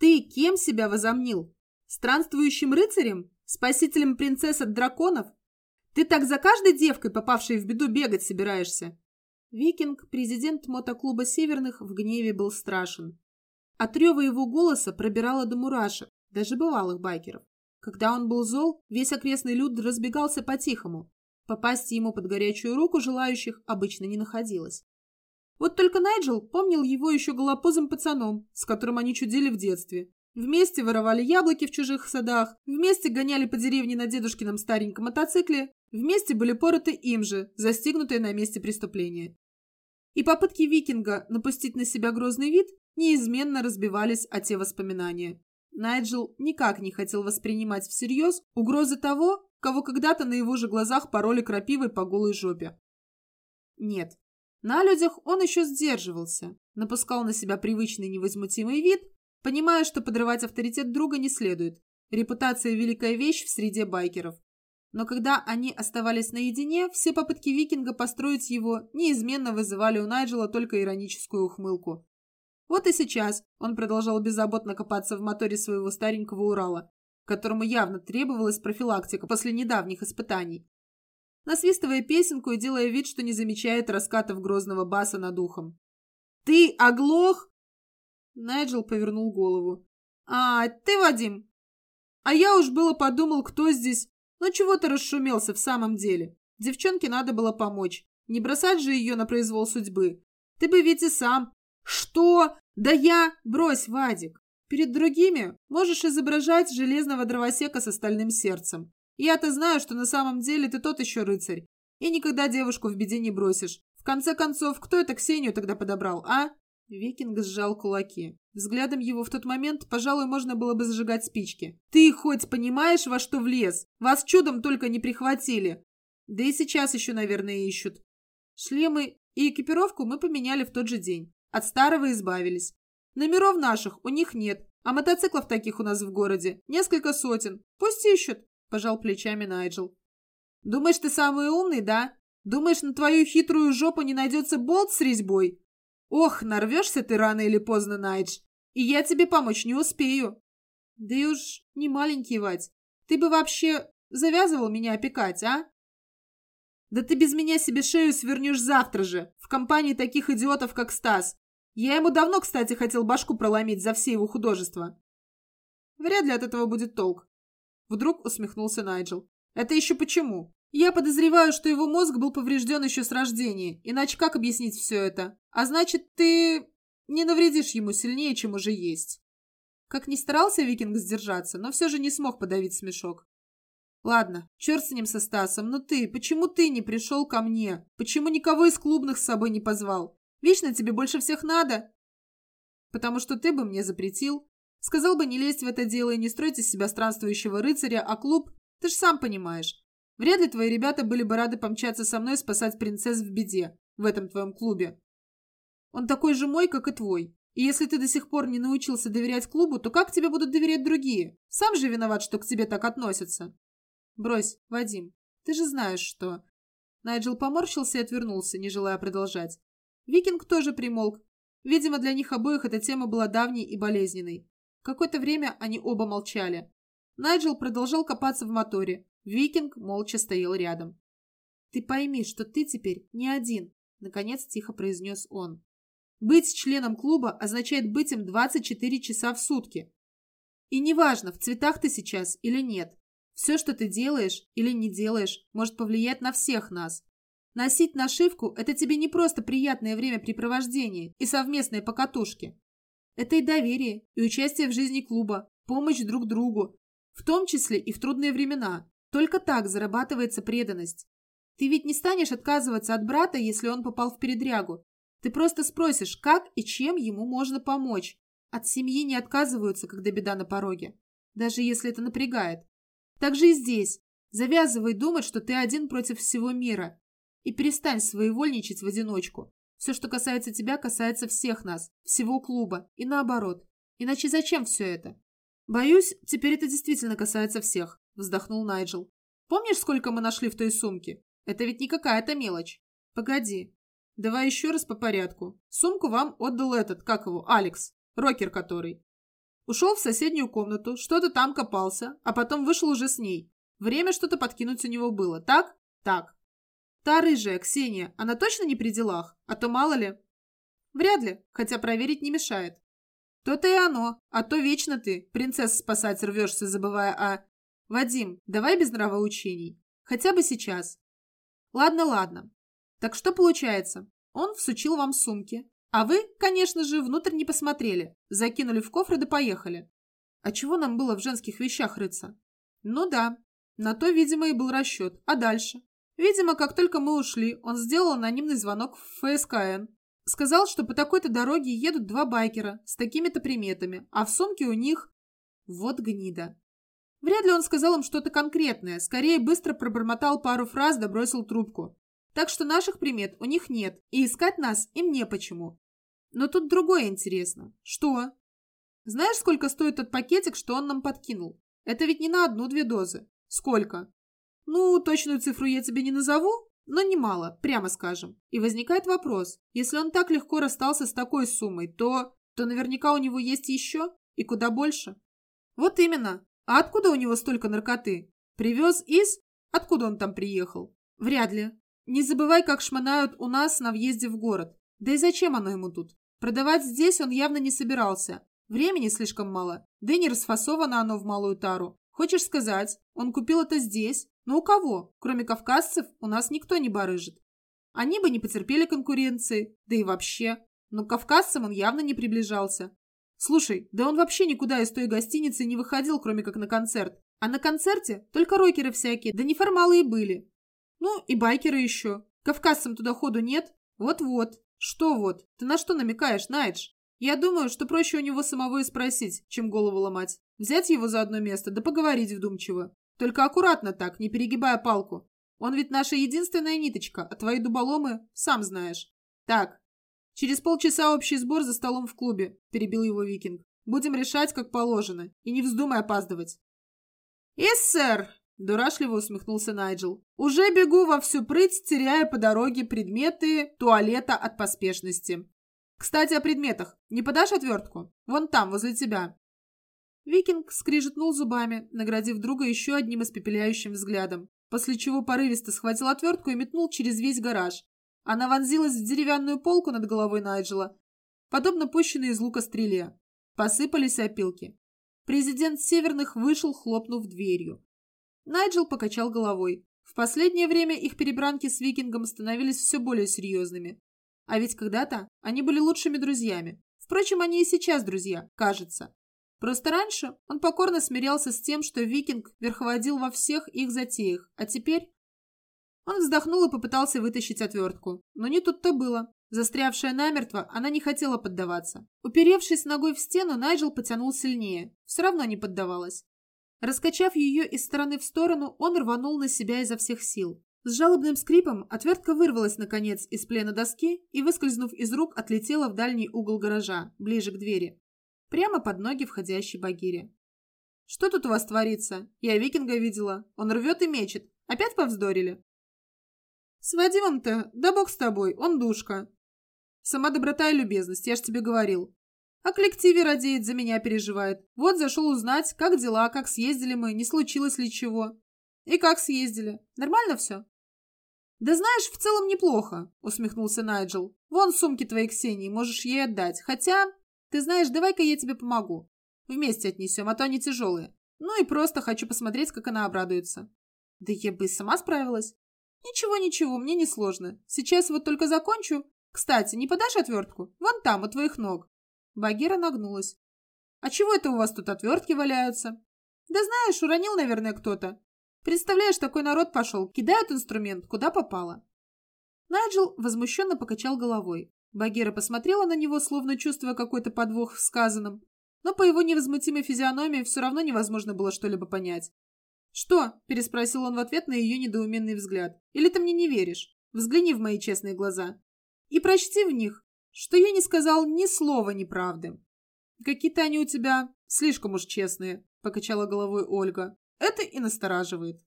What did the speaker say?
Ты кем себя возомнил? Странствующим рыцарем? Спасителем принцесс от драконов? Ты так за каждой девкой, попавшей в беду, бегать собираешься?» Викинг, президент мотоклуба «Северных», в гневе был страшен. От рева его голоса пробирало до мурашек, даже бывалых байкеров. Когда он был зол, весь окрестный люд разбегался по-тихому. Попасть ему под горячую руку желающих обычно не находилось. Вот только Найджел помнил его еще голопозым пацаном, с которым они чудили в детстве. Вместе воровали яблоки в чужих садах, вместе гоняли по деревне на дедушкином стареньком мотоцикле, вместе были пороты им же, застигнутые на месте преступления. И попытки викинга напустить на себя грозный вид неизменно разбивались о те воспоминания. Найджел никак не хотел воспринимать всерьез угрозы того, кого когда-то на его же глазах пороли крапивой по голой жопе. Нет, на людях он еще сдерживался, напускал на себя привычный невозмутимый вид, понимая, что подрывать авторитет друга не следует. Репутация – великая вещь в среде байкеров. Но когда они оставались наедине, все попытки викинга построить его неизменно вызывали у Найджела только ироническую ухмылку. Вот и сейчас он продолжал беззаботно копаться в моторе своего старенького Урала, которому явно требовалась профилактика после недавних испытаний. Насвистывая песенку и делая вид, что не замечает раскатов грозного баса над ухом. «Ты оглох?» Найджел повернул голову. «А, ты Вадим? А я уж было подумал, кто здесь. Но чего ты расшумелся в самом деле? Девчонке надо было помочь. Не бросать же ее на произвол судьбы. Ты бы ведь и сам. Что? Да я... Брось, Вадик. Перед другими можешь изображать железного дровосека с остальным сердцем. Я-то знаю, что на самом деле ты тот еще рыцарь. И никогда девушку в беде не бросишь. В конце концов, кто это Ксению тогда подобрал, а? Викинг сжал кулаки. Взглядом его в тот момент, пожалуй, можно было бы зажигать спички. «Ты хоть понимаешь, во что влез? Вас чудом только не прихватили. Да и сейчас еще, наверное, ищут. Шлемы и экипировку мы поменяли в тот же день. От старого избавились. Номеров наших у них нет, а мотоциклов таких у нас в городе несколько сотен. Пусть ищут, пожал плечами Найджел. Думаешь, ты самый умный, да? Думаешь, на твою хитрую жопу не найдется болт с резьбой? Ох, нарвешься ты рано или поздно, Найдж, и я тебе помочь не успею. Да и уж не маленький, Вать. Ты бы вообще завязывал меня опекать, а? Да ты без меня себе шею свернешь завтра же, в компании таких идиотов, как Стас. Я ему давно, кстати, хотел башку проломить за все его художества. Вряд ли от этого будет толк. Вдруг усмехнулся Найджел. Это еще почему? Я подозреваю, что его мозг был поврежден еще с рождения, иначе как объяснить все это? А значит, ты не навредишь ему сильнее, чем уже есть. Как ни старался Викинг сдержаться, но все же не смог подавить смешок. Ладно, черт с ним со Стасом, но ты, почему ты не пришел ко мне? Почему никого из клубных с собой не позвал? Вечно тебе больше всех надо. Потому что ты бы мне запретил. Сказал бы не лезть в это дело и не строить из себя странствующего рыцаря, а клуб, ты ж сам понимаешь. Вряд ли твои ребята были бы рады помчаться со мной спасать принцесс в беде, в этом твоем клубе. Он такой же мой, как и твой. И если ты до сих пор не научился доверять клубу, то как тебе будут доверять другие? Сам же виноват, что к тебе так относятся. Брось, Вадим, ты же знаешь, что... Найджел поморщился и отвернулся, не желая продолжать. Викинг тоже примолк. Видимо, для них обоих эта тема была давней и болезненной. Какое-то время они оба молчали. Найджел продолжал копаться в моторе. Викинг молча стоял рядом. «Ты пойми, что ты теперь не один», — наконец тихо произнес он. «Быть членом клуба означает быть им 24 часа в сутки. И неважно, в цветах ты сейчас или нет. Все, что ты делаешь или не делаешь, может повлиять на всех нас. Носить нашивку – это тебе не просто приятное времяпрепровождение и совместные покатушки. Это и доверие, и участие в жизни клуба, помощь друг другу, в том числе и в трудные времена. Только так зарабатывается преданность. Ты ведь не станешь отказываться от брата, если он попал в передрягу. Ты просто спросишь, как и чем ему можно помочь. От семьи не отказываются, когда беда на пороге. Даже если это напрягает. Так же и здесь. Завязывай думать, что ты один против всего мира. И перестань своевольничать в одиночку. Все, что касается тебя, касается всех нас, всего клуба, и наоборот. Иначе зачем все это? Боюсь, теперь это действительно касается всех, вздохнул Найджел. Помнишь, сколько мы нашли в той сумке? Это ведь не какая-то мелочь. Погоди. Давай еще раз по порядку. Сумку вам отдал этот, как его, Алекс, рокер который. Ушел в соседнюю комнату, что-то там копался, а потом вышел уже с ней. Время что-то подкинуть у него было, так? Так. Та рыжая, Ксения, она точно не при делах? А то мало ли. Вряд ли, хотя проверить не мешает. То-то и оно, а то вечно ты, принцесс спасать рвешься, забывая о... Вадим, давай без нравоучений. Хотя бы сейчас. Ладно, ладно. Так что получается? Он всучил вам сумки, а вы, конечно же, внутрь не посмотрели, закинули в кофры да поехали. А чего нам было в женских вещах рыться? Ну да, на то, видимо, и был расчет. А дальше? Видимо, как только мы ушли, он сделал анонимный звонок в ФСКН. Сказал, что по такой-то дороге едут два байкера с такими-то приметами, а в сумке у них... Вот гнида. Вряд ли он сказал им что-то конкретное, скорее быстро пробормотал пару фраз да бросил трубку. Так что наших примет у них нет, и искать нас им не почему. Но тут другое интересно. Что? Знаешь, сколько стоит тот пакетик, что он нам подкинул? Это ведь не на одну-две дозы. Сколько? Ну, точную цифру я тебе не назову, но немало, прямо скажем. И возникает вопрос, если он так легко расстался с такой суммой, то... то наверняка у него есть еще и куда больше. Вот именно. А откуда у него столько наркоты? Привез из... Откуда он там приехал? Вряд ли. Не забывай, как шмонают у нас на въезде в город. Да и зачем оно ему тут? Продавать здесь он явно не собирался. Времени слишком мало, да и не расфасовано оно в малую тару. Хочешь сказать, он купил это здесь? Но у кого? Кроме кавказцев, у нас никто не барыжит. Они бы не потерпели конкуренции, да и вообще. Но к кавказцам он явно не приближался. Слушай, да он вообще никуда из той гостиницы не выходил, кроме как на концерт. А на концерте только рокеры всякие, да неформалы и были. Ну, и байкеры еще. Кавказцам туда ходу нет? Вот-вот. Что вот? Ты на что намекаешь, Найдж? Я думаю, что проще у него самого и спросить, чем голову ломать. Взять его за одно место, да поговорить вдумчиво. Только аккуратно так, не перегибая палку. Он ведь наша единственная ниточка, а твои дуболомы сам знаешь. Так, через полчаса общий сбор за столом в клубе, перебил его викинг. Будем решать, как положено, и не вздумай опаздывать. «Yes, сэр!» – дурашливо усмехнулся Найджел. «Уже бегу во всю прыть, теряя по дороге предметы туалета от поспешности. Кстати, о предметах. Не подашь отвертку? Вон там, возле тебя». Викинг скрижетнул зубами, наградив друга еще одним испепеляющим взглядом, после чего порывисто схватил отвертку и метнул через весь гараж. Она вонзилась в деревянную полку над головой Найджела, подобно пущенной из лука стреле. Посыпались опилки. Президент Северных вышел, хлопнув дверью. Найджел покачал головой. В последнее время их перебранки с Викингом становились все более серьезными. А ведь когда-то они были лучшими друзьями. Впрочем, они и сейчас друзья, кажется. Просто раньше он покорно смирялся с тем, что викинг верховодил во всех их затеях, а теперь... Он вздохнул и попытался вытащить отвертку. Но не тут-то было. Застрявшая намертво, она не хотела поддаваться. Уперевшись ногой в стену, Найджел потянул сильнее. Все равно не поддавалась. Раскачав ее из стороны в сторону, он рванул на себя изо всех сил. С жалобным скрипом отвертка вырвалась, наконец, из плена доски и, выскользнув из рук, отлетела в дальний угол гаража, ближе к двери. Прямо под ноги входящей Багире. «Что тут у вас творится? Я викинга видела. Он рвет и мечет. Опять повздорили?» «С Вадимом-то, да бог с тобой, он душка. Сама доброта и любезность, я ж тебе говорил. О коллективе радеет, за меня переживает. Вот зашел узнать, как дела, как съездили мы, не случилось ли чего. И как съездили? Нормально все?» «Да знаешь, в целом неплохо», — усмехнулся Найджел. «Вон сумки твоей Ксении, можешь ей отдать. Хотя, ты знаешь, давай-ка я тебе помогу. Вместе отнесем, а то они тяжелые. Ну и просто хочу посмотреть, как она обрадуется». «Да я бы и сама справилась». «Ничего-ничего, мне не сложно. Сейчас вот только закончу. Кстати, не подашь отвертку? Вон там, у твоих ног». Багира нагнулась. «А чего это у вас тут отвертки валяются?» «Да знаешь, уронил, наверное, кто-то. Представляешь, такой народ пошел, кидают инструмент, куда попало. Найджел возмущенно покачал головой. Багира посмотрела на него, словно чувствуя какой-то подвох в сказанном, но по его невозмутимой физиономии все равно невозможно было что-либо понять. «Что?» – переспросил он в ответ на ее недоуменный взгляд. «Или ты мне не веришь? Взгляни в мои честные глаза. И прочти в них, что я не сказал ни слова неправды». «Какие-то они у тебя слишком уж честные», – покачала головой Ольга. Это и настораживает.